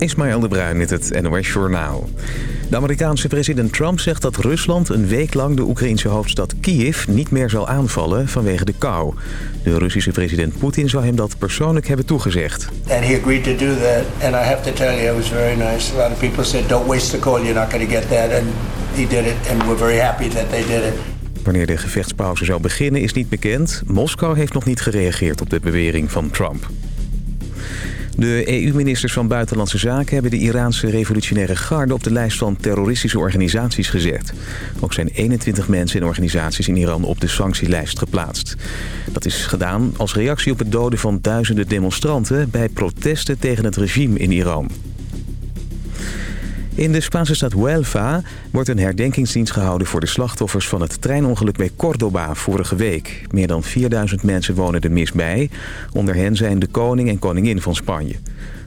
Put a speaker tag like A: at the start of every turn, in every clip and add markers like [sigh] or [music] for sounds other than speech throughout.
A: Ismaël de Bruin met het NOS Journaal. De Amerikaanse president Trump zegt dat Rusland een week lang de Oekraïnse hoofdstad Kiev niet meer zal aanvallen vanwege de kou. De Russische president Poetin zou hem dat persoonlijk hebben toegezegd.
B: And he agreed to do that and I have to tell you it was very nice. A lot of people said don't waste the coal, you're not going to get that and he did it and we're very happy that they did it.
A: Wanneer de gevechtspauze zou beginnen is niet bekend. Moskou heeft nog niet gereageerd op de bewering van Trump. De EU-ministers van Buitenlandse Zaken hebben de Iraanse revolutionaire garde op de lijst van terroristische organisaties gezet. Ook zijn 21 mensen en organisaties in Iran op de sanctielijst geplaatst. Dat is gedaan als reactie op het doden van duizenden demonstranten bij protesten tegen het regime in Iran. In de Spaanse stad Huelva wordt een herdenkingsdienst gehouden voor de slachtoffers van het treinongeluk bij Córdoba vorige week. Meer dan 4000 mensen wonen er mis bij. Onder hen zijn de koning en koningin van Spanje.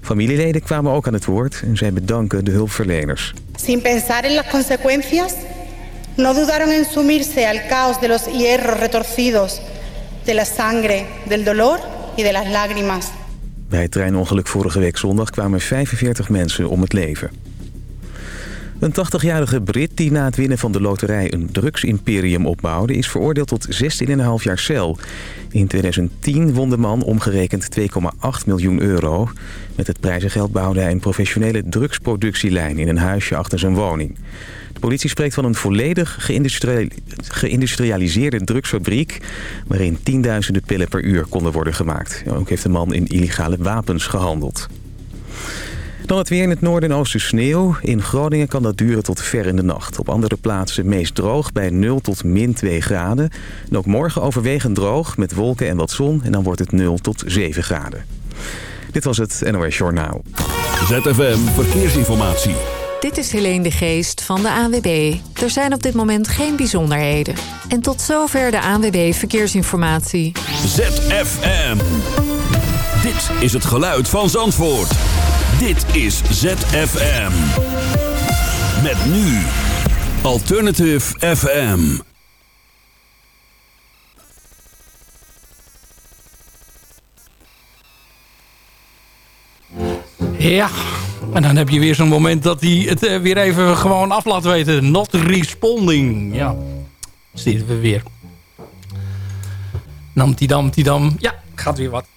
A: Familieleden kwamen ook aan het woord en zij bedanken de hulpverleners.
C: Sin pensar en las consecuencias, no dudaron en sumirse al caos de los hierros retorcidos, de la sangre, del dolor y de las lágrimas.
A: Bij het treinongeluk vorige week zondag kwamen 45 mensen om het leven. Een 80-jarige Brit die na het winnen van de loterij een drugsimperium opbouwde... is veroordeeld tot 16,5 jaar cel. In 2010 won de man omgerekend 2,8 miljoen euro. Met het prijzengeld bouwde hij een professionele drugsproductielijn... in een huisje achter zijn woning. De politie spreekt van een volledig geïndustrialiseerde drugsfabriek... waarin tienduizenden pillen per uur konden worden gemaakt. Ook heeft de man in illegale wapens gehandeld. Dan het weer in het noorden en oosten sneeuw. In Groningen kan dat duren tot ver in de nacht. Op andere plaatsen meest droog bij 0 tot min 2 graden. En ook morgen overwegend droog met wolken en wat zon. En dan wordt het 0 tot 7 graden. Dit was het NOS Journaal.
D: ZFM Verkeersinformatie.
E: Dit is Helene de Geest van de ANWB. Er zijn op dit moment geen bijzonderheden. En tot zover de ANWB Verkeersinformatie.
D: ZFM. Dit is het geluid van Zandvoort. Dit is ZFM. Met nu Alternative FM.
F: Ja, en dan heb je weer zo'n moment dat hij het uh, weer even gewoon af laat weten. Not responding. Ja, zitten we weer. Namtidam, tidam. Ja, gaat weer wat.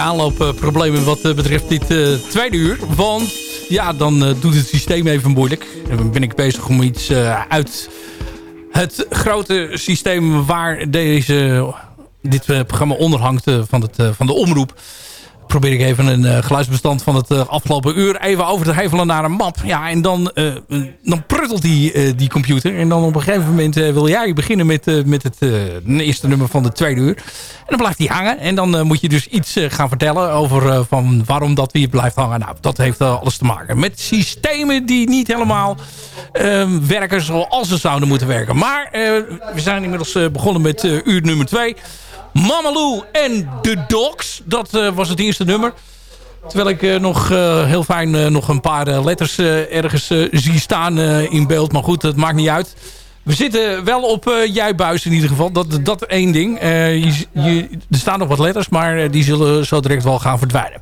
F: Beetje aanloopproblemen wat betreft dit tweede uur. Want ja, dan doet het systeem even moeilijk. Dan ben ik bezig om iets uit het grote systeem waar deze, dit programma onderhangt van, het, van de omroep probeer ik even een geluidsbestand van het afgelopen uur even over te hevelen naar een map. Ja, en dan, dan die, die computer. En dan op een gegeven moment wil jij beginnen met, met het eerste nummer van de tweede uur. En dan blijft die hangen. En dan moet je dus iets gaan vertellen over van waarom dat weer blijft hangen. Nou, dat heeft alles te maken met systemen die niet helemaal ehm, werken zoals ze zouden moeten werken. Maar we zijn inmiddels begonnen met uur nummer twee. Mamaloo en The Dogs. Dat was het eerste nummer. Terwijl ik uh, nog uh, heel fijn nog een paar letters ergens zie staan in beeld. Maar goed, dat maakt niet uit. We zitten wel op buis in ieder geval. Dat, dat één ding. Er staan nog wat letters, maar die zullen zo direct wel gaan verdwijnen.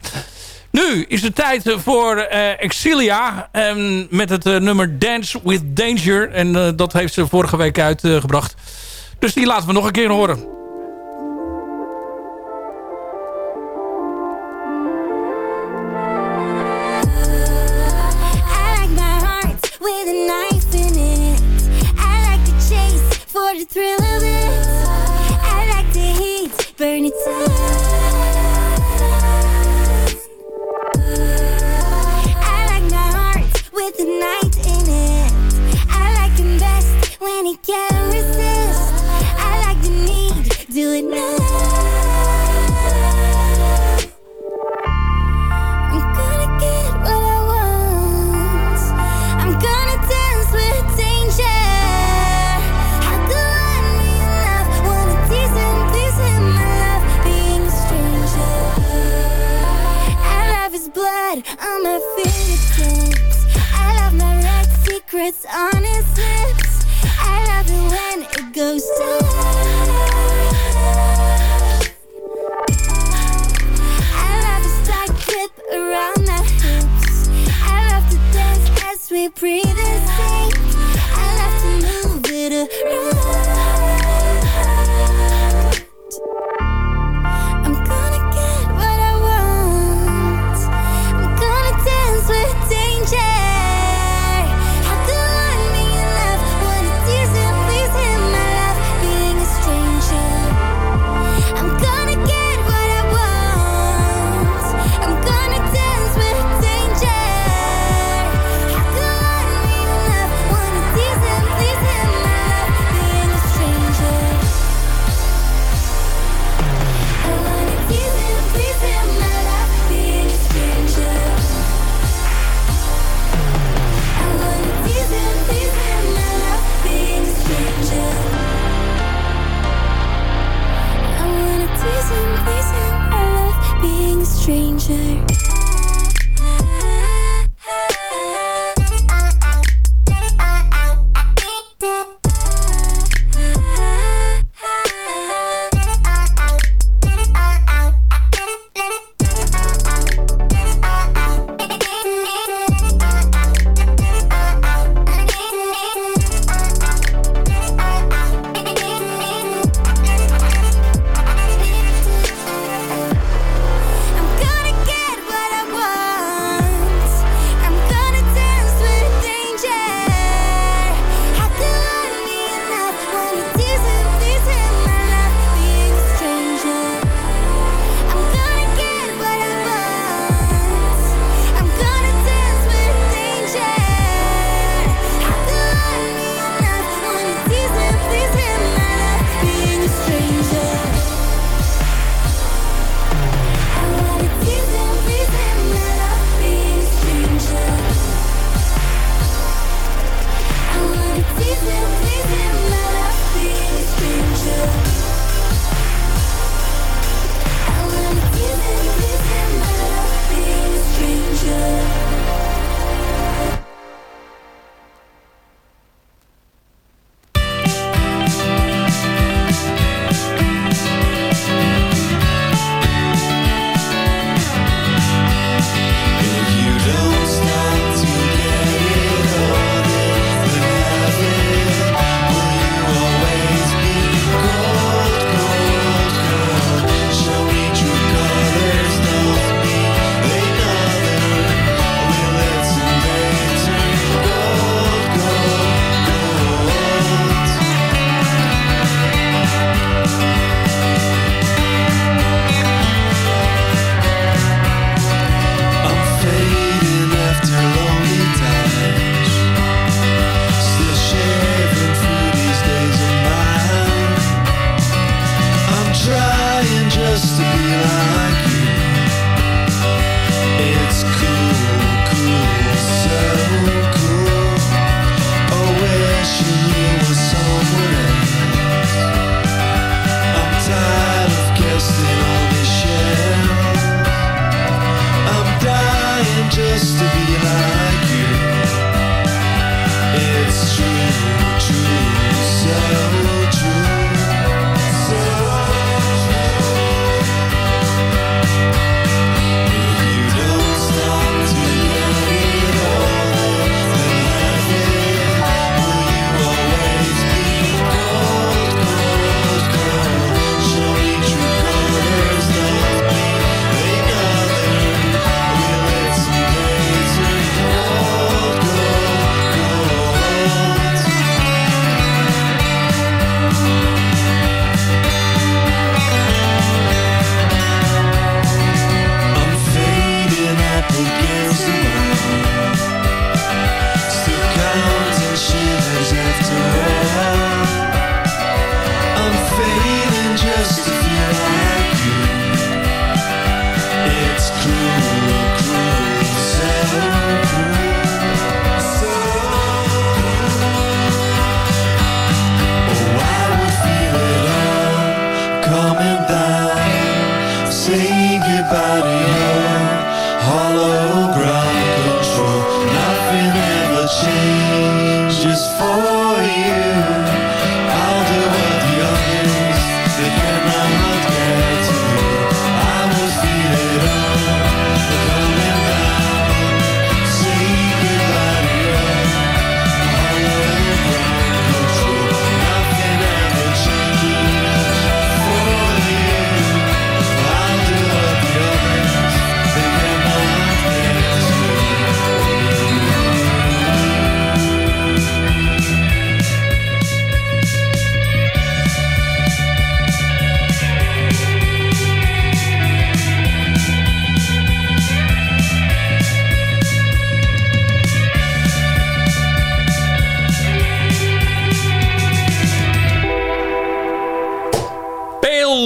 F: Nu is het tijd voor Exilia um, met het nummer Dance with Danger. En dat heeft ze vorige week uitgebracht. dus die laten we nog een keer horen.
G: The thrill of it. I like the heat, burn it down. I like my heart with the night in it. I like best when he can't resist. I like the need, do it now. On my fingertips. I love my red secrets on his lips. I love it when it goes down.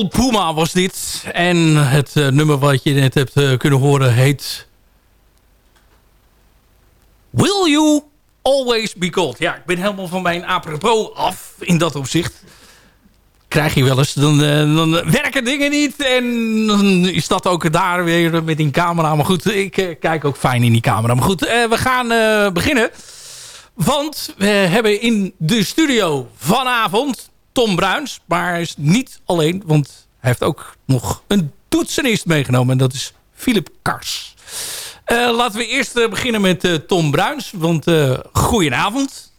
F: Puma was dit. En het eh, nummer wat je net hebt eh, kunnen horen heet... Will You Always Be Cold? Ja, ik ben helemaal van mijn apropos af in dat opzicht. Krijg je wel eens. Dan, eh, dan werken dingen niet. En dan is dat ook daar weer met die camera. Maar goed, ik kijk ook fijn in die camera. Maar goed, we gaan beginnen. Want we hebben in de studio vanavond Tom Bruins. Maar hij is niet alleen, want hij heeft ook nog een toetsenist meegenomen. En dat is Philip Kars. Eh, laten we eerst eh, beginnen met eh, Tom Bruins. Want uh, goedenavond.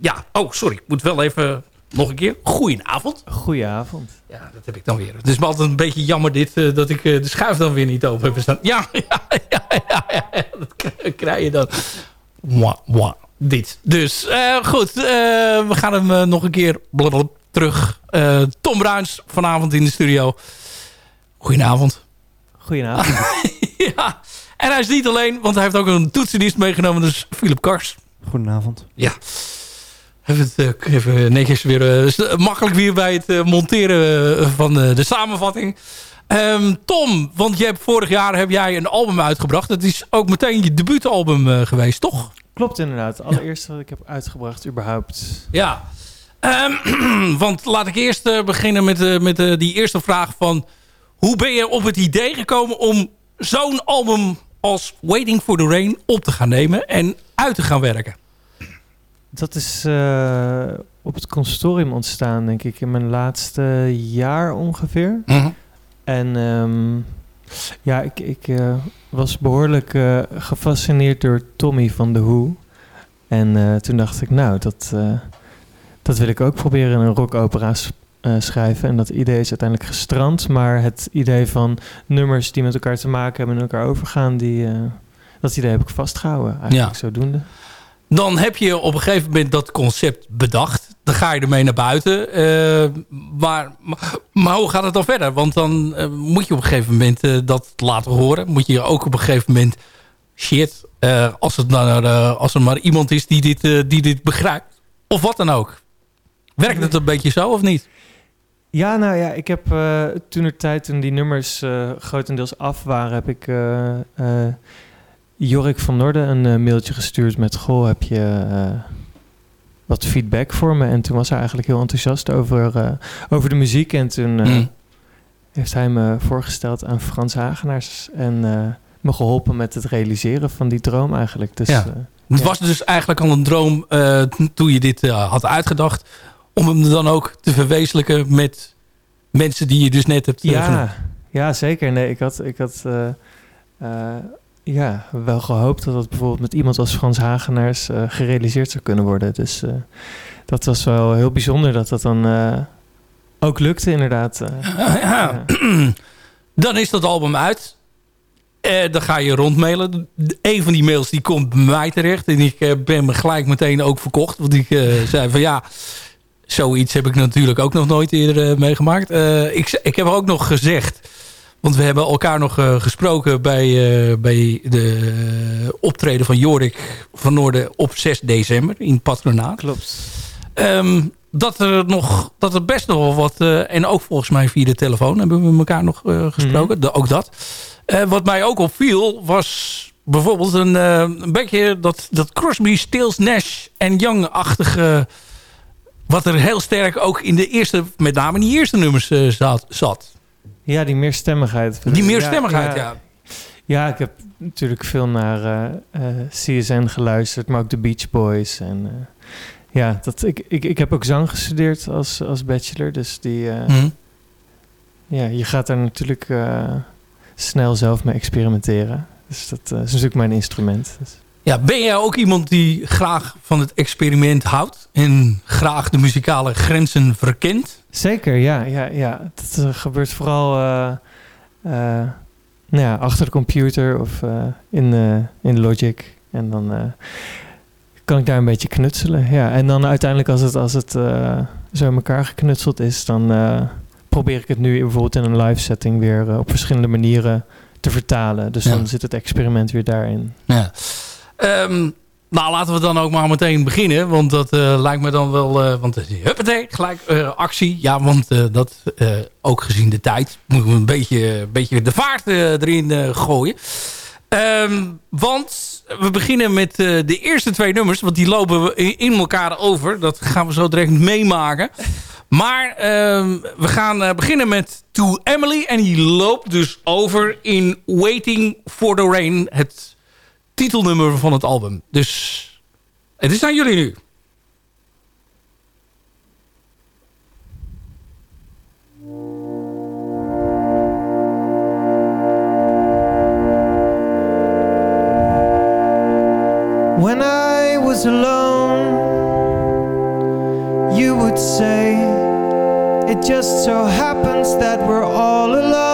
F: Ja, oh sorry. Ik moet wel even nog een keer. Goedenavond.
H: Goedenavond.
F: Ja, dat heb ik dan weer. Het is me altijd een beetje jammer dit, dat ik de schuif dan weer niet open heb staan. [laughs] Ja, ja, ja, ja, dat krijg je dan. Mwah, mwah, dit. Dus eh, goed, eh, we gaan hem eh, nog een keer blablabla terug. Eh, Tom Bruins vanavond in de studio. Goedenavond.
H: Goedenavond. [laughs]
F: ja, en hij is niet alleen, want hij heeft ook een toetsenist meegenomen. Dus Philip Kars.
H: Goedenavond.
F: Ja. Even, even netjes weer eh, makkelijk weer bij het monteren van eh, de samenvatting. Ehm, Tom, want je hebt, vorig jaar heb jij een album uitgebracht. Dat is ook meteen je debuutalbum eh, geweest, toch?
H: Klopt inderdaad. Het allereerste wat ik heb uitgebracht überhaupt.
F: Ja. Ehm, [clears throat] want laat ik eerst eh, beginnen met, eh, met eh, die eerste vraag van... Hoe ben je op het idee gekomen om zo'n album als Waiting for the Rain op te gaan nemen en uit te gaan werken?
H: Dat is op het consortium ontstaan, denk ik, in mijn laatste jaar ongeveer. En ehm, ja, ik, ik eh, was behoorlijk eh, gefascineerd door Tommy van The Who. En eh, toen dacht ik, nou, dat, dat wil ik ook proberen in een rockopera schrijven. En dat idee is uiteindelijk gestrand. Maar het idee van nummers die met elkaar te maken hebben en elkaar overgaan, die, dat idee heb ik vastgehouden. Eigenlijk
F: Ja.
H: zodoende.
F: Dan heb je op een gegeven moment dat concept bedacht. Dan ga je ermee naar buiten. Eh, maar, maar, hoe gaat het dan verder? Want dan eh, moet je op een gegeven moment eh, dat laten horen. Moet je ook op een gegeven moment... Shit, als, nou, als er maar iemand is die dit, die dit begrijpt. Of wat dan ook. Werkt het een beetje zo of niet?
H: Ja, nou ja, ik heb toen er tijd, toen die nummers grotendeels af waren, heb ik Jorik van Noorden een mailtje gestuurd met: Goh, heb je wat feedback voor me? En toen was hij eigenlijk heel enthousiast over, eh, over de muziek. En toen eh,
F: Hmm.
H: heeft hij me voorgesteld aan Frans Hagenaars en eh, me geholpen met het realiseren van die droom eigenlijk. Dus
F: Ja. Het
H: Ja.
F: was dus eigenlijk al een droom toen je dit had uitgedacht. Om hem dan ook te verwezenlijken met mensen die je dus net hebt genoemd.
H: Ja, ja, zeker. Nee, ik had, ik had ja, wel gehoopt dat dat bijvoorbeeld met iemand als Frans Hagenaars eh, gerealiseerd zou kunnen worden. Dus eh, dat was wel heel bijzonder dat dat dan eh, ook lukte inderdaad.
F: Ja. [clears throat] Dan is dat album uit. Dan ga je rondmailen. Een van die mails die komt bij mij terecht. En ik ben me gelijk meteen ook verkocht. Want ik [laughs] zei van ja... Zoiets heb ik natuurlijk ook nog nooit eerder meegemaakt. Ik, ik heb ook nog gezegd... Want we hebben elkaar nog eh, gesproken bij, eh, bij de optreden van Jorik van Noorden op 6 december in het patronaat.
H: Klopt.
F: Ehm, dat er nog dat er best nog wel wat eh, en ook volgens mij via de telefoon hebben we elkaar nog eh, gesproken De- ook dat Eh, wat mij ook opviel was bijvoorbeeld een, eh, een beetje dat, dat Crosby, Stills, Nash en Young-achtige wat er heel sterk ook in de eerste met name in die eerste nummers eh, zat.
H: Ja, die meerstemmigheid.
F: die meerstemmigheid ja,
H: Ja, ik heb natuurlijk veel naar eh, eh, CSN geluisterd, maar ook de Beach Boys. En eh, ja, dat, ik, ik, ik heb ook zang gestudeerd als, als bachelor. Dus die, eh,
F: Hm.
H: ja, je gaat daar natuurlijk snel zelf mee experimenteren. Dus dat is natuurlijk mijn instrument. Dus.
F: Ja, ben jij ook iemand die graag van het experiment houdt en graag de muzikale grenzen verkent?
H: Zeker, ja. ja, ja. Dat eh, gebeurt vooral eh, eh, nou ja, achter de computer of in, in Logic. En dan kan ik daar een beetje knutselen. Ja. En dan uiteindelijk als het, als het zo in elkaar geknutseld is... dan probeer ik het nu bijvoorbeeld in een live setting... weer op verschillende manieren te vertalen. Dus
F: Ja.
H: dan zit het experiment weer daarin.
F: Ja. Ehm, nou, laten we dan ook maar meteen beginnen. Want dat lijkt me dan wel... Uh, want huppatee, gelijk actie. Ja, want dat ook gezien de tijd... moeten we een beetje, beetje de vaart erin gooien. Ehm, want we beginnen met de eerste twee nummers. Want die lopen we in elkaar over. Dat gaan we zo direct meemaken. Maar ehm, we gaan beginnen met To Emily. En die loopt dus over in Waiting for the Rain. Het titelnummer van het album. Dus het is aan jullie nu.
H: When I was alone You would say It just so happens that we're all alone.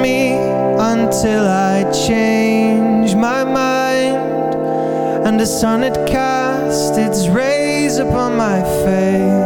H: Me until I change my mind. And the sun had cast its rays upon my face.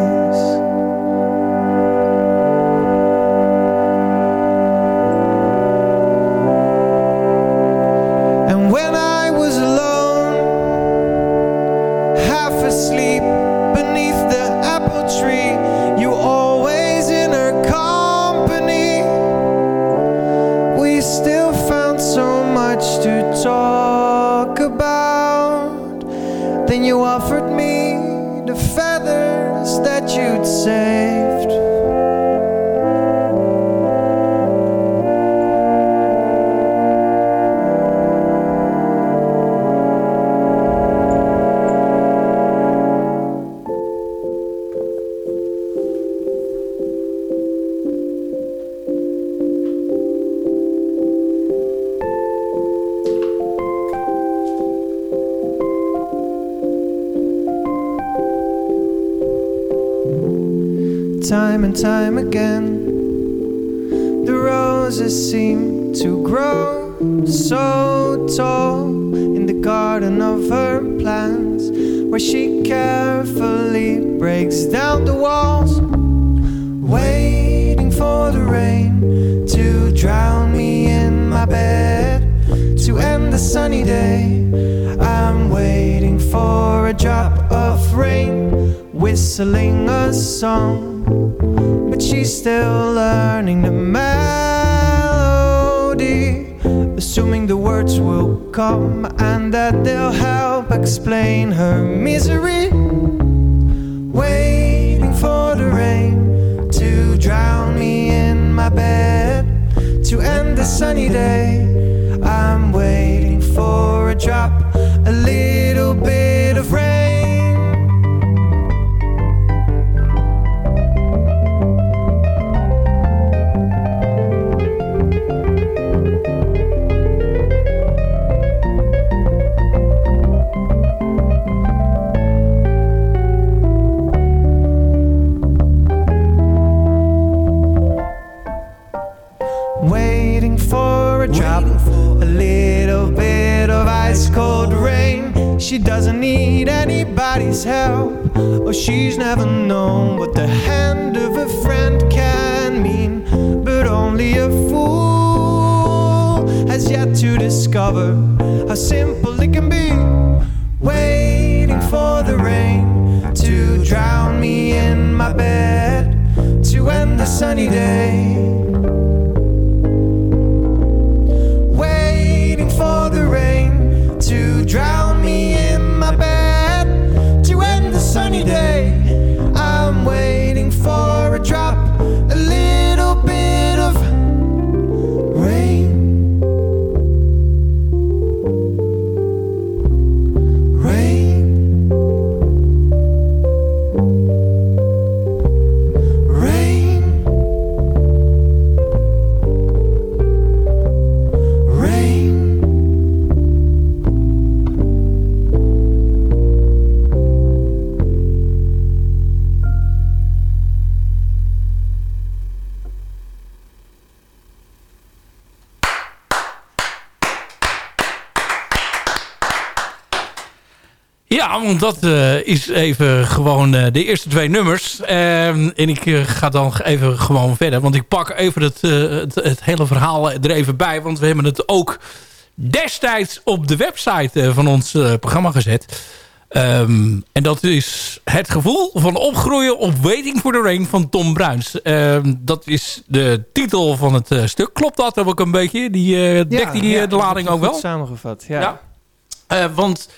H: And time again. The roses seem to grow so tall in the garden of her plans, where she carefully breaks down the walls, waiting for the rain to drown me in my bed to end the sunny day. I'm waiting for a drop of rain, whistling a song but she's still learning the melody. Assuming the words will come and that they'll help explain her misery. Waiting for the rain to drown me in my bed to end the sunny day. I'm waiting for a drop, a little bit doesn't need anybody's help. Or she's never known what the hand of a friend can mean. But only a fool has yet to discover how simple it can be. Waiting for the rain to drown me in my bed to end the sunny day.
F: Ja, want dat eh, is even gewoon eh, de eerste twee nummers. Ehm, en ik eh, ga dan even gewoon verder. Want ik pak even het, het, het, hele verhaal er even bij. Want we hebben het ook destijds op de website van ons programma gezet. Ehm, en dat is het gevoel van opgroeien op Waiting for the Rain van Tom Bruins. Ehm, dat is de titel van het stuk. Klopt dat ook een beetje? Die, dekt die
H: ja,
F: de lading ook wel?
H: samengevat, ja.
F: ja. want...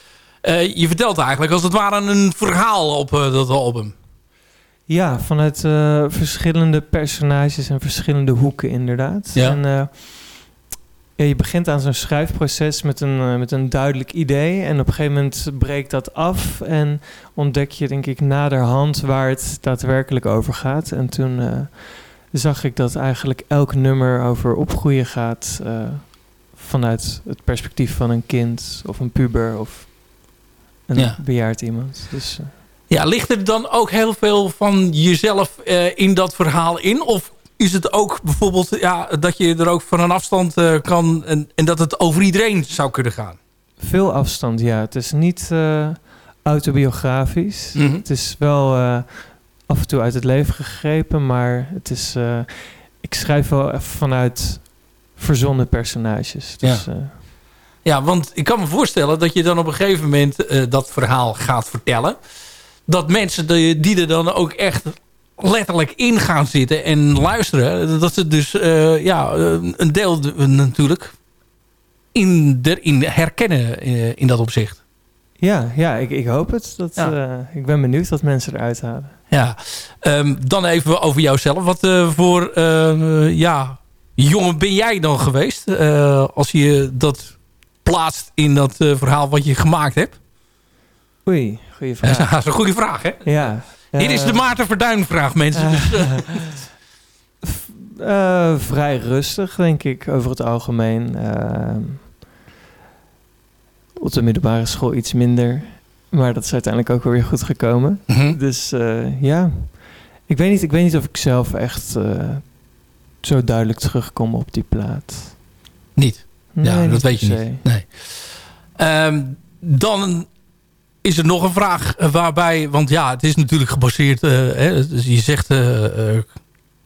F: Uh, je vertelt eigenlijk als het ware een verhaal op uh, dat album.
H: Ja, vanuit uh, verschillende personages en verschillende hoeken inderdaad.
F: Ja.
H: En, ja, je begint aan zo'n schrijfproces met een, met een duidelijk idee. En op een gegeven moment breekt dat af. En ontdek je denk ik naderhand waar het daadwerkelijk over gaat. En toen zag ik dat eigenlijk elk nummer over opgroeien gaat... vanuit het perspectief van een kind of een puber of een
F: Ja.
H: bejaard iemand. Dus, eh,
F: Ja, ligt er dan ook heel veel van jezelf eh, in dat verhaal in? Of is het ook bijvoorbeeld ja, dat je er ook van een afstand eh, kan... En, en dat het over iedereen zou kunnen gaan?
H: veel afstand, ja. Het is niet autobiografisch.
F: Mhm.
H: Het is wel af en toe uit het leven gegrepen, maar het is... ik schrijf wel vanuit verzonnen personages. Dus,
F: Ja. Ja, want ik kan me voorstellen dat je dan op een gegeven moment eh, dat verhaal gaat vertellen. Dat mensen die, die er dan ook echt letterlijk in gaan zitten en luisteren. Dat ze dus eh, ja, een deel de- natuurlijk in, erin herkennen eh, in dat opzicht.
H: ja, ja ik, ik hoop het. Dat,
F: Ja.
H: ik ben benieuwd wat mensen eruit halen.
F: Ja, Ehm, dan even over jouzelf. Wat voor ja, jongen ben jij dan geweest? als je dat plaatst in dat eh, verhaal wat je gemaakt hebt.
H: Oei, goede vraag.
F: dat is een goede vraag, hè?
H: ja.
F: Dit is de
H: eh,
F: Maarten Verduin vraag, mensen. Dus, eh, [laughs]
H: vrij rustig, denk ik, over het algemeen. Op de middelbare school iets minder. Maar dat is uiteindelijk ook wel weer goed gekomen.
F: mhm.
H: Dus ja, ik weet, niet, ik weet niet of ik zelf echt zo duidelijk terugkom op die plaat.
F: Niet. Ja, dat weet je niet. Nee. Ehm, dan is er nog een vraag eh, waarbij... Want ja, het is natuurlijk gebaseerd... eh, hè, dus je zegt eh,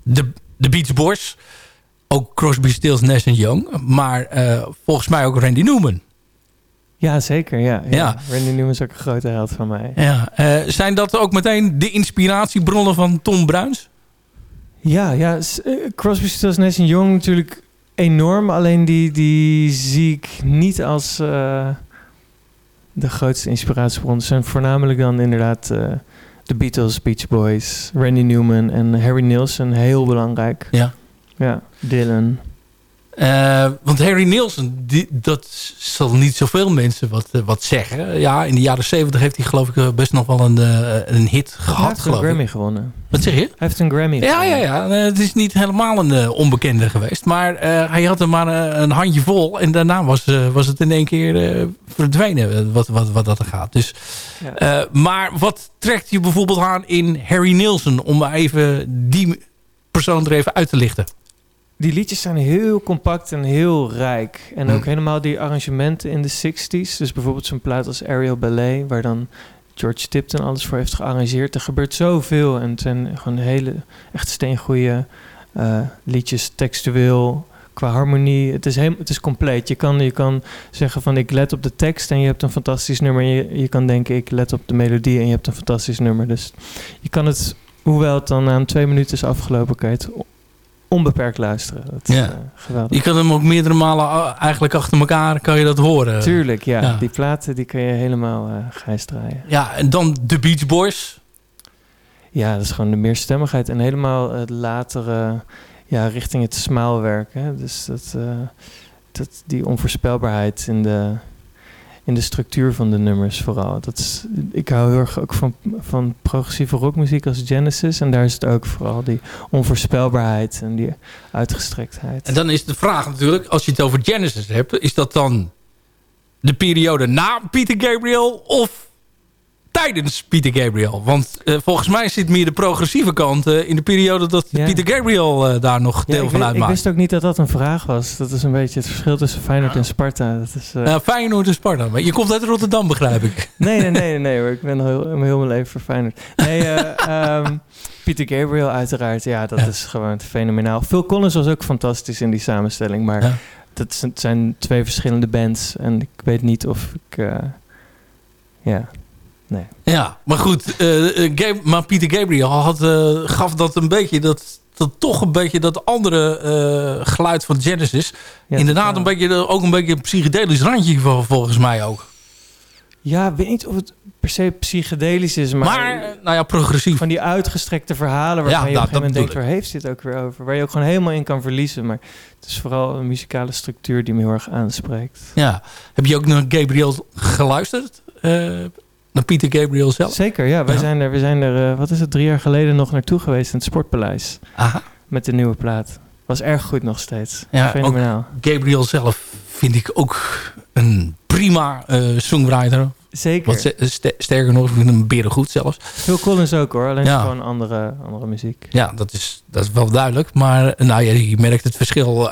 F: de, de Beach Boys. Ook Crosby, Stills, Nash Young. Maar volgens mij ook Randy Newman.
H: Ja, zeker. Ja, ja.
F: Ja.
H: Randy Newman is ook een grote held van mij.
F: Ja, zijn dat ook meteen de inspiratiebronnen van Tom Bruins?
H: Ja, ja Crosby, Stills, Nash Young natuurlijk enorm. Alleen die, die zie ik niet als eh, de grootste inspiratiebron. Het zijn voornamelijk dan inderdaad eh, de Beatles, Beach Boys, Randy Newman en Harry Nilsson. Heel belangrijk.
F: Ja.
H: Ja, Dylan.
F: Eh, want Harry Nielsen, die, dat zal niet zoveel mensen wat, eh, wat zeggen. Ja, in de jaren zeventig heeft hij geloof ik eh, best nog wel een, een hit
H: Hij
F: gehad.
H: heeft een Grammy
F: ik.
H: gewonnen.
F: Wat zeg je?
H: Hij heeft een Grammy
F: Ja, ja,
H: gewonnen.
F: ja. Eh, het is niet helemaal een onbekende geweest. Maar hij had er maar een handje vol. En daarna was, was het in één keer verdwenen wat, wat, wat dat er gaat. Dus,
H: Ja.
F: maar wat trekt je bijvoorbeeld aan in Harry Nielsen? Om maar even die persoon er even uit te lichten.
H: Die liedjes zijn heel compact en heel rijk. En ook
F: Hmm.
H: helemaal die arrangementen in de 60s. Dus bijvoorbeeld zo'n plaat als Aerial Ballet, waar dan George Tipton alles voor heeft gearrangeerd. Er gebeurt zoveel en het zijn gewoon hele, echt steengoeie eh, liedjes, textueel, qua harmonie. Het is, helemaal, het is compleet. Je kan, je kan zeggen van ik let op de tekst en je hebt een fantastisch nummer. En je, je kan denken ik let op de melodie en je hebt een fantastisch nummer. Dus je kan het, hoewel het dan aan twee minuten is afgelopen, kan je het onbeperkt luisteren. Dat
F: Ja.
H: eh, geweldig.
F: Je kan hem ook meerdere malen eh, eigenlijk achter elkaar kan je dat horen.
H: Tuurlijk, ja.
F: ja.
H: Die platen die kun je helemaal eh grijs draaien.
F: Ja, en dan de Beach Boys.
H: Ja, dat is gewoon de meerstemmigheid. En helemaal het latere, ja, richting het smaalwerk. Hè? Dus dat, dat, die onvoorspelbaarheid in de, in de structuur van de nummers vooral. Dat is, ik hou heel erg ook van, van progressieve rockmuziek als Genesis. En daar is het ook vooral die onvoorspelbaarheid en die uitgestrektheid.
F: En dan is de vraag natuurlijk, als je het over Genesis hebt... is dat dan de periode na Peter Gabriel of tijdens Peter Gabriel? Want eh, volgens mij zit meer de progressieve kant eh, in de periode dat
H: Ja.
F: Peter Gabriel eh, daar nog deel van
H: weet- ik
F: uitmaakt.
H: wist ook niet dat dat een vraag was. Dat is een beetje het verschil tussen Feyenoord en Sparta. Dat is,
F: Ja, Feyenoord en Sparta. Maar je komt uit Rotterdam, begrijp ik. [laughs]
H: Nee, nee, nee, nee hoor. Ik ben heel, heel mijn leven voor Feyenoord. Nee, eh, [laughs] ehm, Peter Gabriel uiteraard. Ja, dat is gewoon fenomenaal. Phil Collins was ook fantastisch in die samenstelling. Maar dat zijn, het zijn twee verschillende bands. En ik weet niet of ik... ja, nee.
F: Ja, maar goed. eh, eh, Gab- maar Peter Gabriel had, eh, gaf dat een beetje... Dat, dat toch een beetje dat andere geluid van Genesis.
H: Ja,
F: Inderdaad, een beetje, ook een beetje een psychedelisch randje vol- volgens mij ook.
H: Ja, ik weet niet of het per se psychedelisch is. Maar,
F: Maar, nou ja, progressief.
H: van die uitgestrekte verhalen... waarvan
F: Ja,
H: je
F: nou,
H: op een gegeven moment denkt... waar heeft dit ook weer over? Waar je ook gewoon helemaal in kan verliezen. Maar het is vooral een muzikale structuur die me heel erg aanspreekt.
F: Ja. Heb je ook naar Gabriel geluisterd? Naar Peter Gabriel zelf?
H: Zeker, ja. Wij
F: Ja.
H: zijn er, we zijn er eh, wat is het, drie jaar geleden nog naartoe geweest in het Sportpaleis.
F: Aha.
H: Met de nieuwe plaat. Was erg goed nog steeds.
F: Ja,
H: Fenomenaal.
F: Gabriel zelf vind ik ook een prima eh songwriter.
H: Zeker.
F: Ster- sterker nog, ik vind hem berengoed zelfs.
H: Phil Collins ook hoor. Alleen
F: Ja.
H: gewoon andere, andere muziek.
F: Ja, dat is, dat is wel duidelijk. Maar eh, nou ja, je merkt het verschil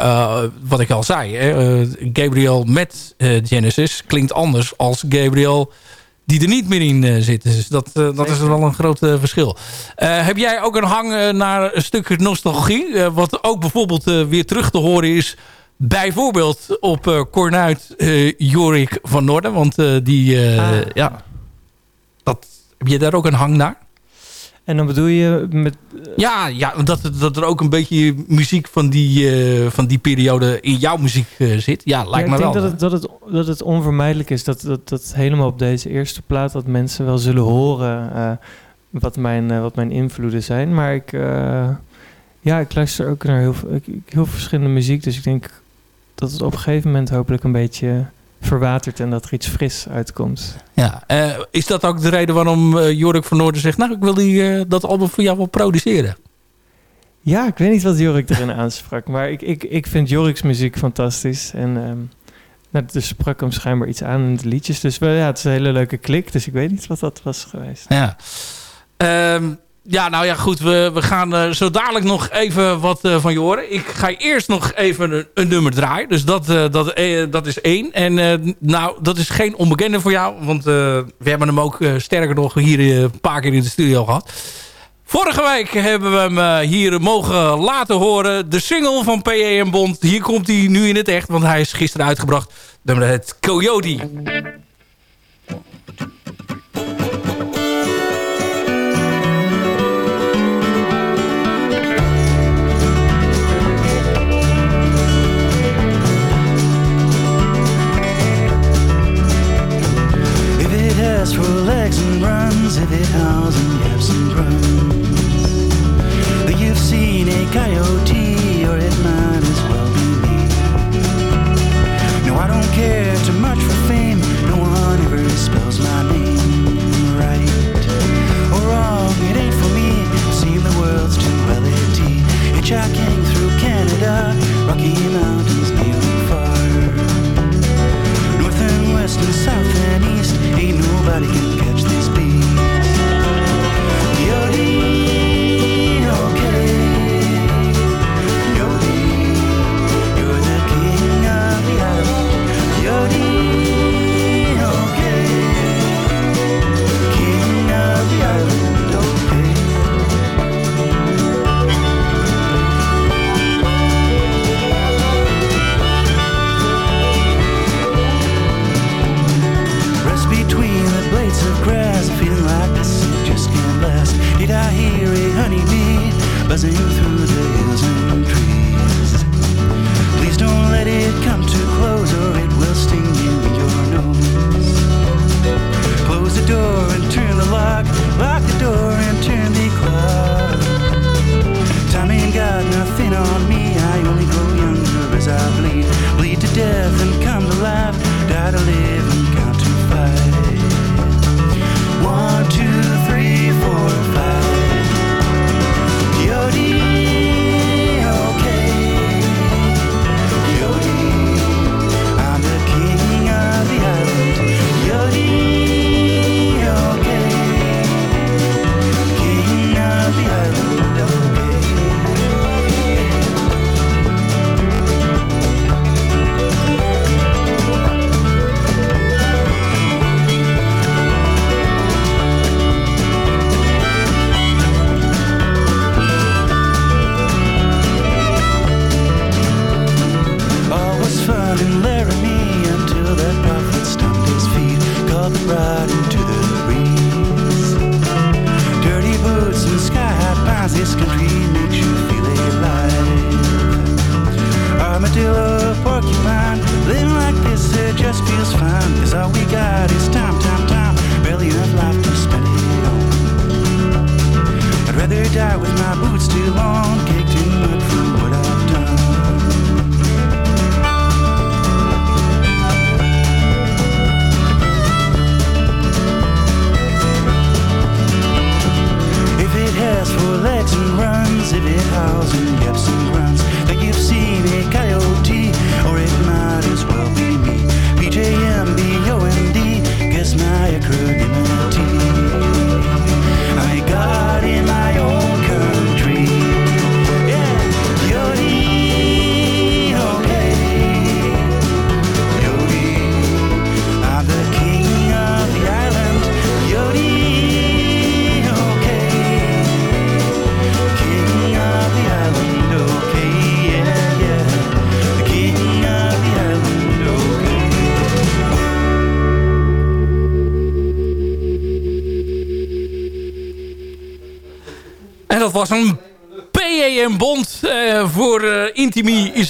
F: wat ik al zei. Hè. Gabriel met Genesis klinkt anders als Gabriel die er niet meer in eh, zit. Dus dat, eh, dat is wel een groot eh, verschil. Heb jij ook een hang naar een stuk nostalgie? Wat ook bijvoorbeeld weer terug te horen is... Bijvoorbeeld op eh Cornuit Jorik van Noorden. Want die,
H: Ah.
F: ja, dat, heb je daar ook een hang naar?
H: En dan bedoel je met...
F: Ja, ja dat, dat er ook een beetje muziek van die, eh, van die periode in jouw muziek eh, zit. Ja, lijkt
H: ja,
F: me
H: ik
F: wel.
H: denk dat het, dat, het, dat het onvermijdelijk is dat, dat, dat helemaal op deze eerste plaat... dat mensen wel zullen horen eh, wat, mijn, eh, wat mijn invloeden zijn. Maar ik, eh, ja, ik luister ook naar heel, ik- ik- heel verschillende muziek. Dus ik denk dat het op een gegeven moment hopelijk een beetje verwatert... en dat er iets fris uitkomt.
F: Ja. Eh, is dat ook de reden waarom eh, Jorik van Noorden zegt... nou, ik wil die, eh, dat album voor jou wel produceren?
H: Ja, ik weet niet wat Jorik erin [laughs] aansprak, maar ik, ik, ik vind Jorik's muziek fantastisch. En nou, er sprak hem schijnbaar iets aan in de liedjes. Dus wel, ja, het is een hele leuke klik, dus ik weet niet wat dat was geweest.
F: Ja. Ehm, ja, nou ja, goed. We, we gaan eh, zo dadelijk nog even wat eh, van je horen. Ik ga eerst nog even een, een nummer draaien. Dus dat, eh, dat, dat is één. En nou, dat is geen onbekende voor jou. Want we hebben hem ook sterker nog hier een paar keer in de studio gehad. Vorige week hebben we hem hier mogen laten horen. De single van P.E. en Bond. Hier komt hij nu in het echt. Want hij is gisteren uitgebracht. Nummer het Coyote.
I: Runs, it howls and and grunts, then you've seen a coyote, or it might as well be me. No, I don't care too much for fame. No one ever spells my name right or wrong. It ain't for me. I've seen the world's too LAT. Hitchhiking through Canada, Rocky Mountains near and far. North and west and south and east, ain't nobody can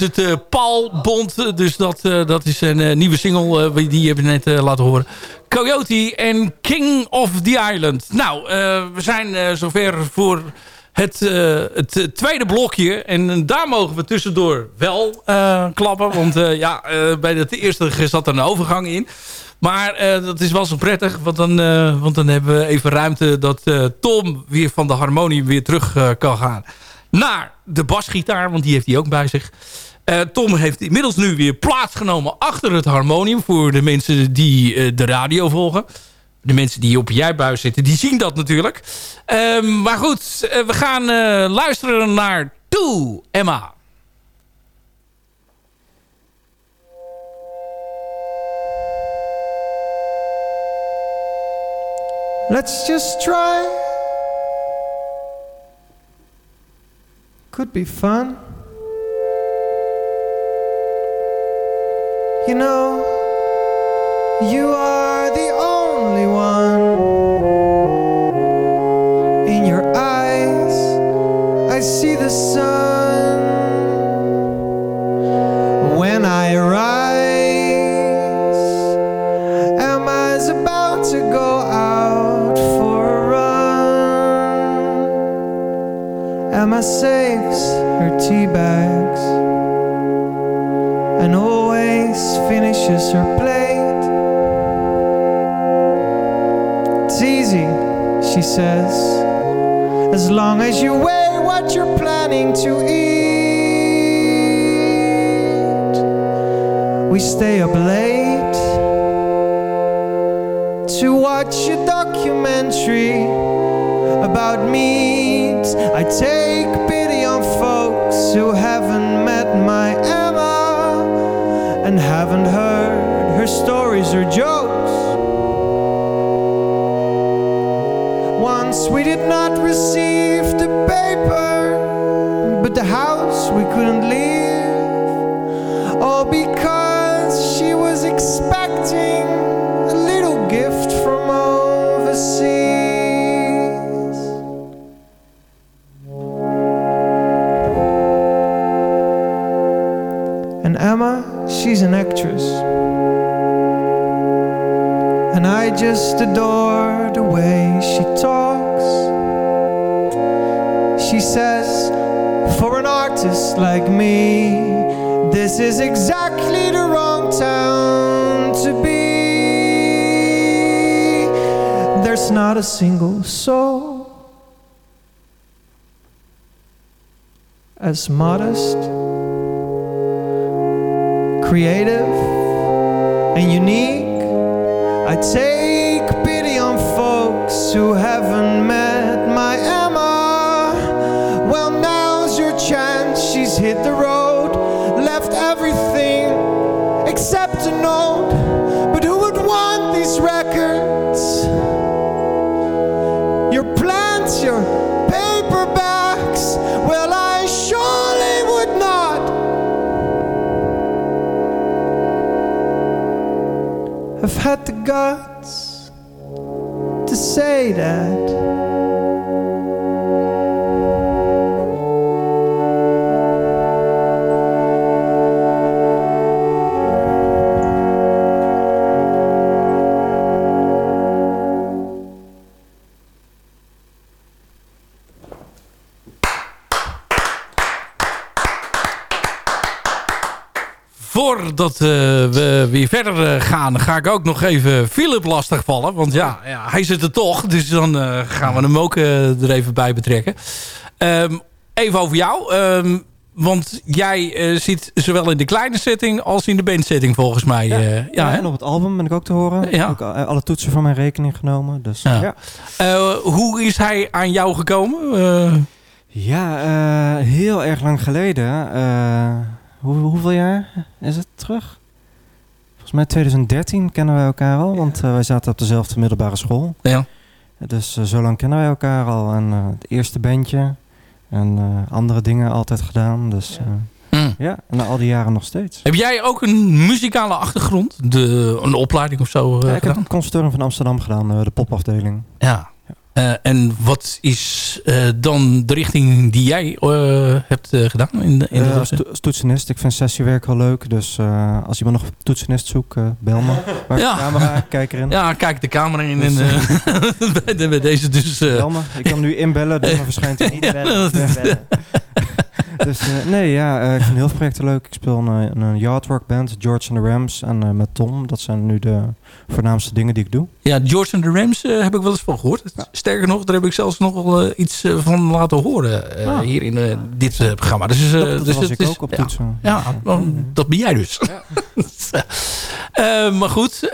F: het eh Paul Bond. Dus dat, eh, dat is een eh, nieuwe single. eh, die hebben we net eh, laten horen. Coyote en King of the Island. Nou, eh, we zijn eh, zover voor het, eh, het eh, tweede blokje. En daar mogen we tussendoor wel eh, klappen. Want eh, ja, eh, bij het eerste zat er een overgang in. Maar eh, dat is wel zo prettig. Want dan, eh, want dan hebben we even ruimte dat eh, Tom weer van de harmonie weer terug eh, kan gaan. Naar de basgitaar, want die heeft hij ook bij zich. Eh, Tom heeft inmiddels nu weer plaatsgenomen achter het harmonium. Voor de mensen die eh, de radio volgen. De mensen die op jij buis zitten, die zien dat natuurlijk. Ehm, maar goed, eh, we gaan luisteren naar Toe, Emma.
H: Let's just try. Could be fun. You know, you are as modest, creative, and unique. I take pity on folks who haven't met my Emma. Well, now's your chance. She's hit the road, left everything except a note. Had the guts to say that.
F: Voordat eh, we weer verder eh, gaan, ga ik ook nog even Philip lastigvallen. Want ja, ja hij zit er toch, dus dan eh, gaan we hem ook eh, er even bij betrekken. Ehm, even over jou. Ehm, want jij eh, zit zowel in de kleine setting als in de bandsetting volgens mij.
J: Ja,
F: eh, ja,
J: ja,
F: hè?
J: en op het album ben ik ook te horen.
F: Ja.
J: Ook alle toetsen voor mijn rekening genomen. Dus,
F: Ja.
J: ja.
F: Eh, hoe is hij aan jou gekomen? Eh,
J: Ja, eh, heel erg lang geleden. Hoe, hoeveel jaar is het terug? Volgens mij 2013 kennen wij elkaar al, want eh, wij zaten op dezelfde middelbare school.
F: Ja.
J: Dus eh, zo lang kennen wij elkaar al. En eh, het eerste bandje en andere dingen altijd gedaan. Dus ja.
F: Mm.
J: ja, na al die jaren nog steeds.
F: Heb jij ook een muzikale achtergrond? De, een opleiding of zo
J: Ja, ik heb het conservatorium van Amsterdam gedaan, de popafdeling.
F: Ja. Eh, en wat is eh, dan de richting die jij eh, hebt gedaan? In de, in de
J: to- toetsenist. Ik vind sessiewerk wel leuk. Dus als iemand nog toetsenist zoekt, bel me. Waar
F: Ja.
J: de camera? [laughs] Kijk erin.
F: ja, kijk de camera in.
J: Dus, [laughs]
F: bij, de- bij deze dus...
J: Bel me. Ik kan nu inbellen, dus dan verschijnt hij niet. [laughs]
F: Is-
J: Dus nee, ja, ik vind heel veel projecten leuk. Ik speel een, een yardwork band, George and the Rams en met Tom. Dat zijn nu de voornaamste dingen die ik doe.
F: Ja, George and the Rams eh, heb ik wel eens van gehoord. Sterker nog, daar heb ik zelfs nog wel eh, iets eh, van laten horen
J: Ah.
F: hier in dit programma. Dus,
J: Dat, dat
F: dus
J: was ik ook op
F: ja.
J: toetsen.
F: Ja, dan- dat ben jij dus. [laughs] Maar goed,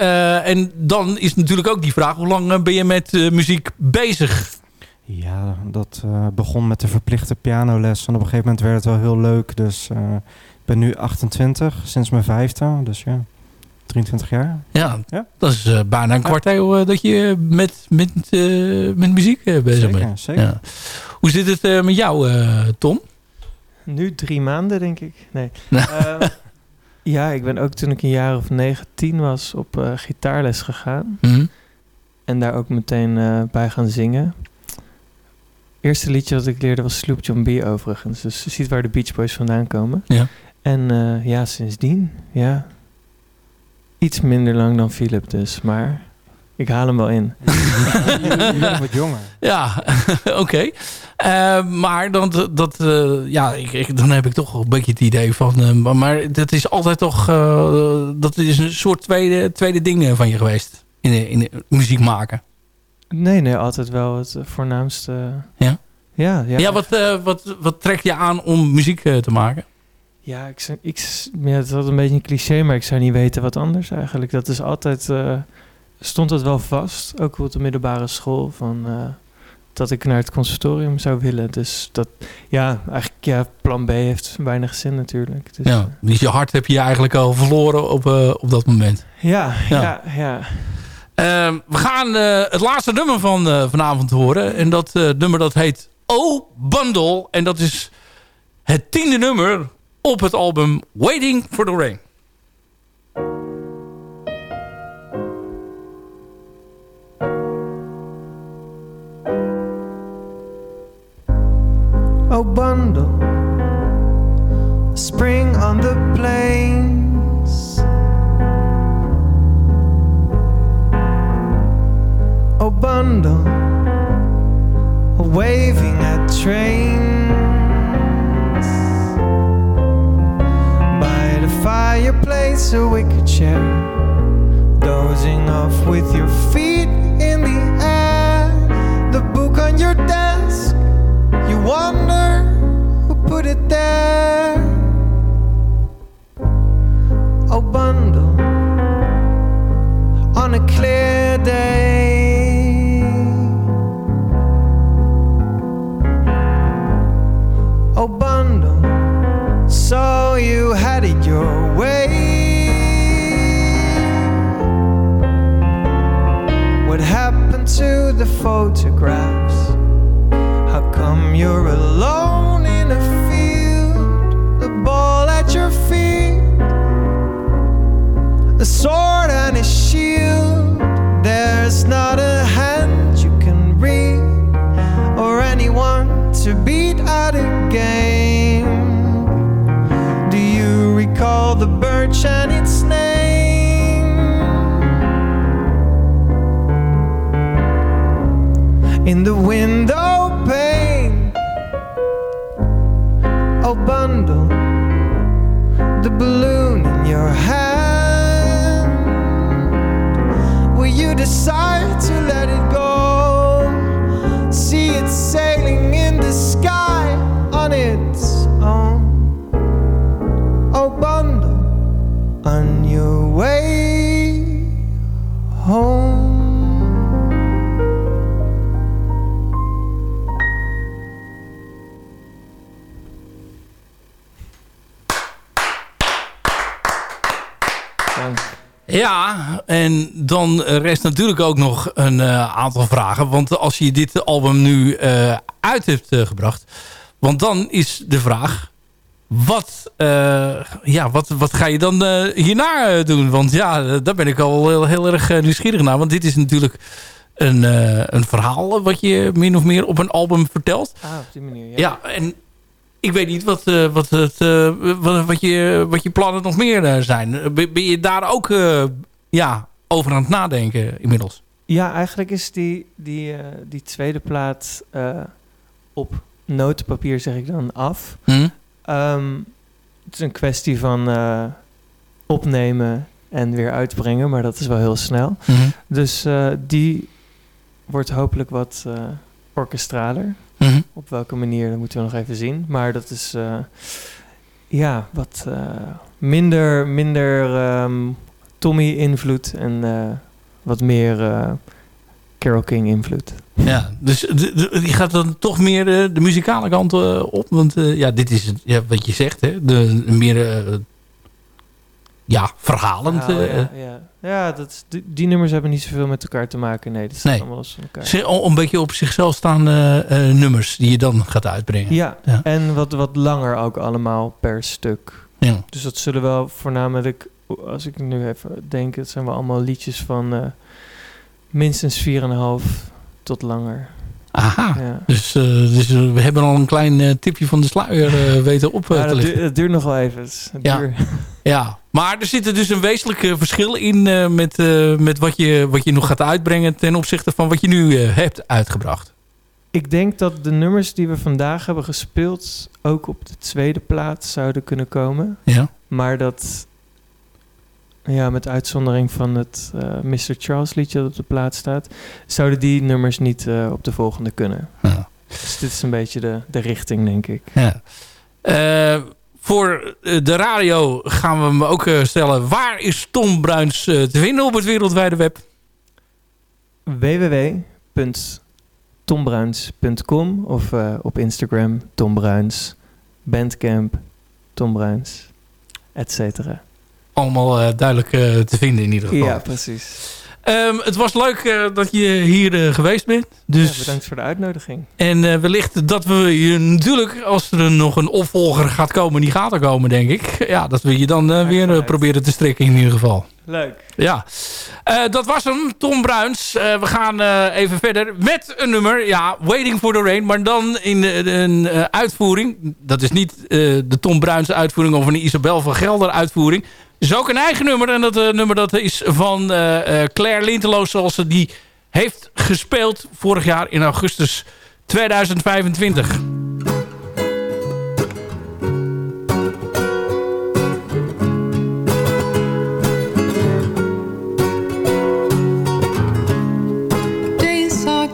F: en dan is natuurlijk ook die vraag... hoe lang ben je met muziek bezig?
J: Ja, dat begon met de verplichte pianoles. En op een gegeven moment werd het wel heel leuk. Dus ik ben nu 28, sinds mijn vijfde. Dus ja, 23 jaar.
F: Ja,
J: Ja.
F: dat is eh, bijna een kwart eeuw eh, dat je met, met, eh, met muziek bezig
J: Zeker,
F: bent.
J: zeker.
F: Ja. Hoe zit het met jou, eh, Tom?
H: Nu drie maanden, denk ik. Nee. [laughs] Ehm, ja, ik ben ook toen ik een jaar of 19 was op eh, gitaarles gegaan.
F: Hm?
H: En daar ook meteen eh, bij gaan zingen. Eerste liedje dat ik leerde was Sloop John B. overigens. Dus je ziet waar de Beach Boys vandaan komen.
F: Ja.
H: En eh, ja, sindsdien, ja. Iets minder lang dan Philip dus, maar ik haal hem wel in.
J: Je bent wat jonger.
F: Ja, [laughs] oké. Eh, maar dan, dat, eh, ja, ik, ik- dan heb ik toch een beetje het idee van... eh, maar, dat is altijd toch... eh, dat is een soort tweede, tweede ding van je geweest. In, de- in de muziek maken.
H: Nee, nee, altijd wel het voornaamste.
F: Ja?
H: Ja, ja.
F: Ja, wat, eh, wat, wat trekt je aan om muziek te maken?
H: Ja, ik, zou- ik, ja, het is altijd een beetje een cliché, maar ik zou niet weten wat anders eigenlijk. Dat is altijd, eh, stond het wel vast, ook op de middelbare school, van, eh, dat ik naar het conservatorium zou willen. Dus dat, ja, eigenlijk, ja, plan B heeft weinig zin natuurlijk. Dus,
F: Ja, dus je hart heb je eigenlijk al verloren op, op dat moment.
H: ja,
F: Ja.
H: ja, ja.
F: Eh, we gaan het laatste nummer van vanavond horen. En dat nummer dat heet Oh Bundle. En dat is het tiende nummer op het album Waiting for the Rain.
K: Oh, bundle, spring on the plains. Oh, bundle, waving at trains. Fireplace, a place, a wicker chair, dozing off with your feet in the air. The book on your desk. You wonder who put it there. Oh, bundle on a clear day. To the photographs? How come you're alone in a field? The ball at your feet, a sword and a shield. There's not a hand
F: en dan rest natuurlijk ook nog een eh, aantal vragen. Want als je dit album nu eh, uit hebt eh, gebracht... Want dan is de vraag... Wat, eh, ja, wat, wat ga je dan eh, hierna eh, doen? Want ja, daar ben ik al heel, heel erg eh, nieuwsgierig naar. Want dit is natuurlijk een, eh, een verhaal... wat je min of meer op een album vertelt.
H: Ah, op die manier, ja.
F: Ja, en ik weet niet wat, eh, wat, het, eh, wat, wat, je, wat je plannen nog meer eh, zijn. Ben, ben je daar ook eh, ja, over aan het nadenken inmiddels?
H: Ja, eigenlijk is die, die, eh, die tweede plaat eh, op notenpapier, zeg ik dan, af.
F: Hm?
H: Ehm, het is een kwestie van eh, opnemen en weer uitbrengen, maar dat is wel heel snel.
F: Mhm.
H: Dus die wordt hopelijk wat orkestraler.
F: Mhm.
H: Op welke manier, dat moeten we nog even zien. Maar dat is ja, wat minder, minder ehm, Tommy-invloed en eh, wat meer eh, Carole King-invloed.
F: Ja, dus je gaat dan toch meer de muzikale kant eh, op. Want ja, dit is ja, wat je zegt. Hè? De, meer ja, verhalend.
H: Verhaal,
F: eh,
H: ja, ja. ja dat die, die nummers hebben niet zoveel met elkaar te maken. Nee, dat
F: Nee.
H: allemaal los van elkaar.
F: Een beetje op zichzelf staande nummers die je dan gaat uitbrengen.
H: Ja,
F: Ja.
H: en wat, wat langer ook allemaal per stuk.
F: Ja.
H: Dus dat zullen wel voornamelijk, als ik nu even denk, het zijn wel allemaal liedjes van eh, minstens 4,5 tot langer.
F: Aha.
H: Ja.
F: Dus, eh, dus we hebben al een klein eh, tipje van de sluier [laughs] weten op
H: Ja,
F: te
H: dat,
F: lichten.
H: duurt, dat duurt nog wel even. Het
F: Ja. [laughs] Ja, maar er zit er dus een wezenlijk verschil in met, met wat, je, wat je nog gaat uitbrengen ten opzichte van wat je nu hebt uitgebracht.
H: Ik denk dat de nummers die we vandaag hebben gespeeld ook op de tweede plaat zouden kunnen komen.
F: Ja.
H: Maar dat, ja, met uitzondering van het eh, Mr. Charles liedje dat op de plaat staat, zouden die nummers niet eh, op de volgende kunnen.
F: Ja.
H: Dus dit is een beetje de, de richting, denk ik.
F: Ja. Eh, voor de radio gaan we hem ook stellen. Waar is Tom Bruins eh, te vinden op het wereldwijde web?
H: www.tombruins.com of eh, op Instagram Tom Bruins, Bandcamp Tom Bruins, et cetera.
F: Allemaal eh, duidelijk eh, te vinden in ieder geval.
H: Ja, precies.
F: Ehm, het was leuk eh, dat je hier geweest bent. Dus,
H: Ja, bedankt voor de uitnodiging.
F: En wellicht dat we je natuurlijk, als er nog een opvolger gaat komen, die gaat er komen, denk ik. Ja, dat we je dan weer proberen te strekken in ieder geval.
H: Leuk.
F: Ja, dat was hem, Tom Bruins. We gaan even verder met een nummer. Ja, Waiting for the Rain. Maar dan in een uitvoering. Dat is niet de Tom Bruins uitvoering of een Isabel van Gelder uitvoering. Is ook een eigen nummer. En dat eh, nummer dat is van eh, eh, Claire Linteloos. Zoals ze die heeft gespeeld vorig jaar in augustus 2025.
L: Days are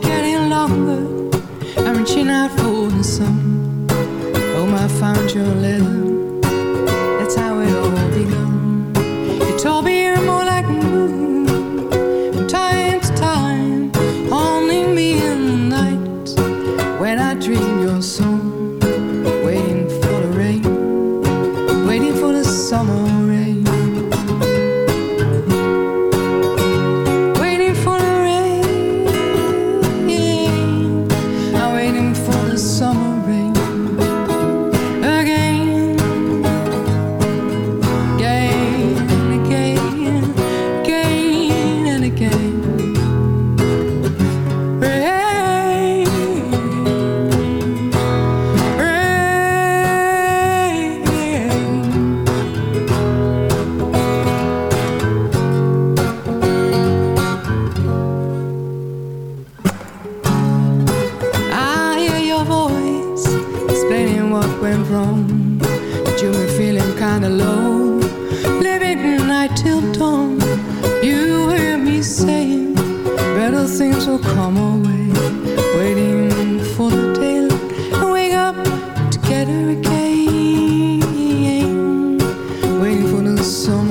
L: Waiting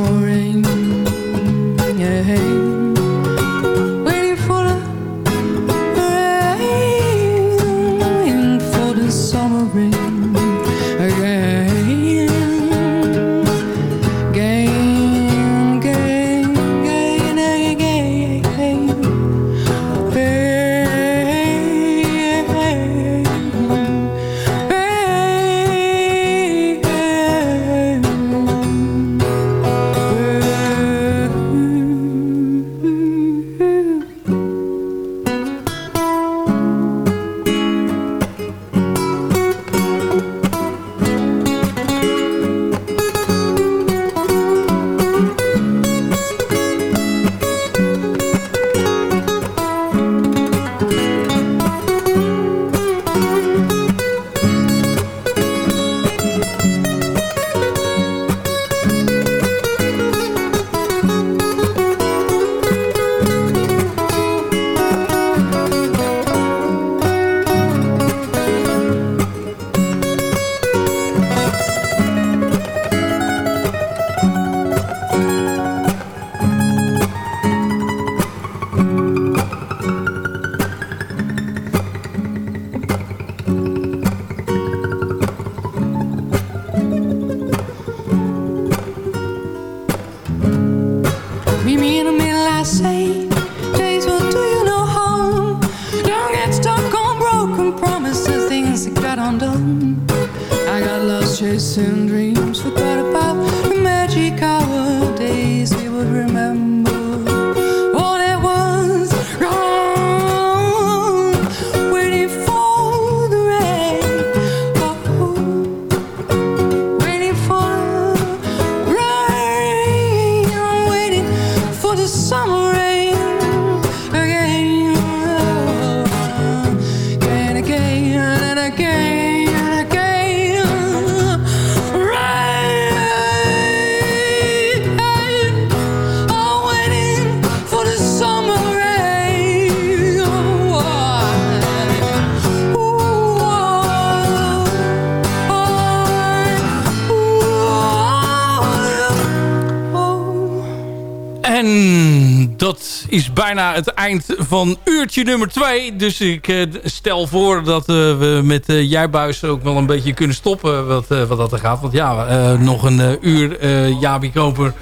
F: is bijna het eind van uurtje nummer 2. Dus ik eh, stel voor dat eh, we met uh, Jijbuis ook wel een beetje kunnen stoppen wat, eh, wat dat er gaat. Want ja, eh, nog een eh, uur eh Jabi Koper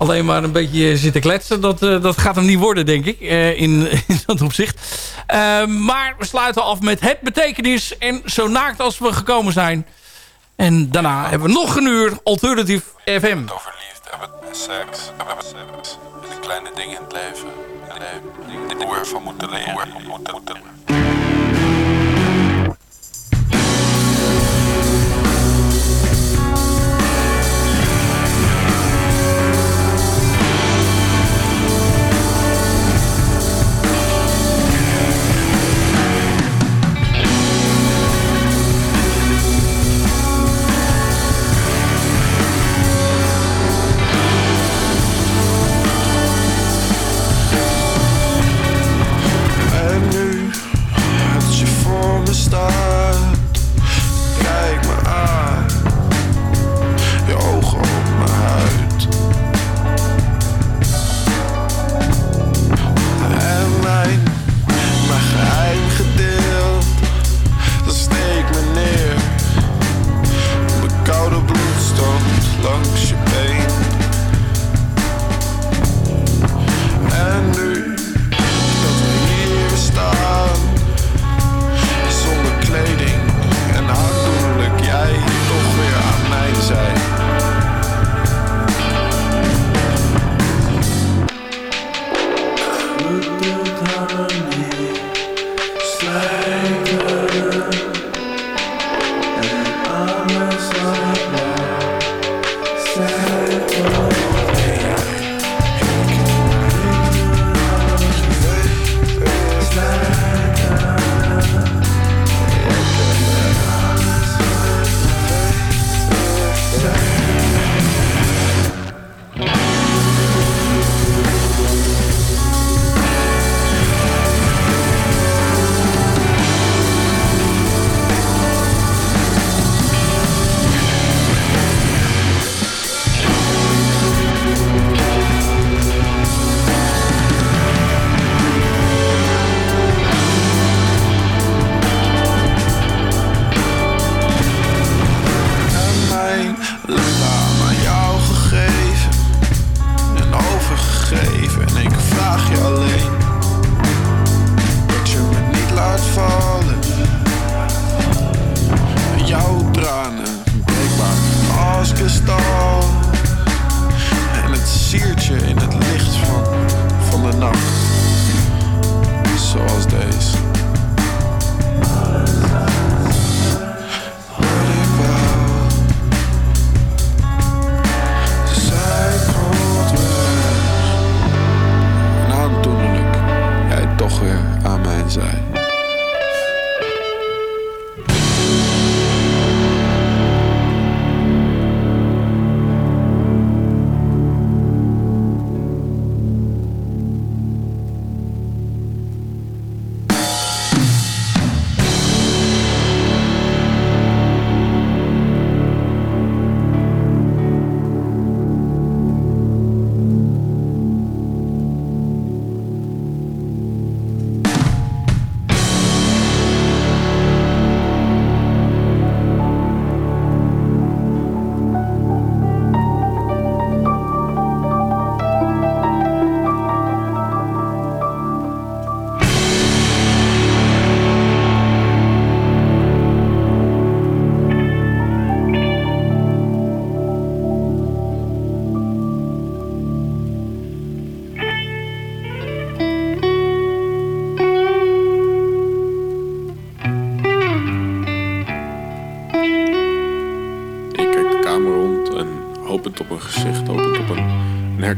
F: alleen maar een beetje zitten kletsen. Dat, eh, dat gaat hem niet worden, denk ik, eh, in, [laughs] in dat opzicht. Eh, maar we sluiten af met het betekenis en zo naakt als we gekomen zijn. En daarna hebben we nog een uur Alternative FM.
M: Over liefde, hebben seks, hebben seks. De kleine dingen in het leven. Leven. Hoe we ervan leren. We moeten, moeten.
N: En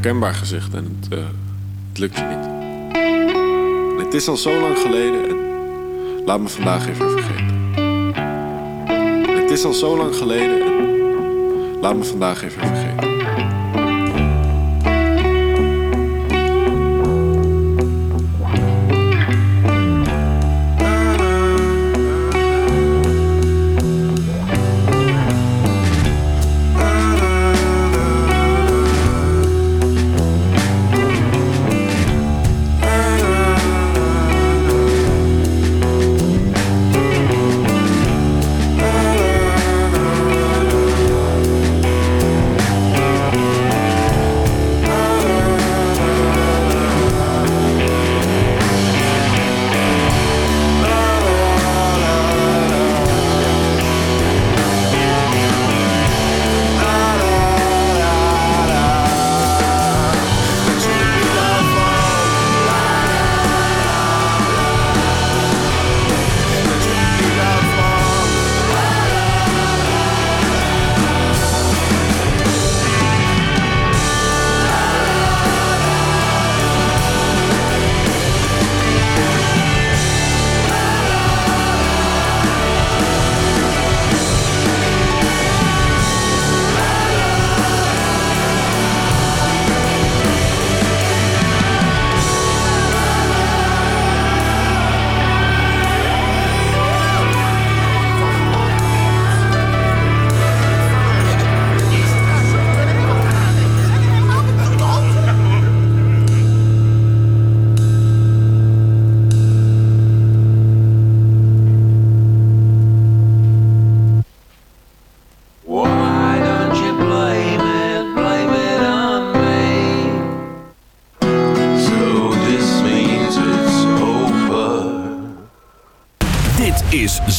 N: herkenbaar gezicht en het, eh, lukt je niet. Het is al zo lang geleden en laat me vandaag even vergeten. En het is al zo lang geleden en laat me vandaag even vergeten.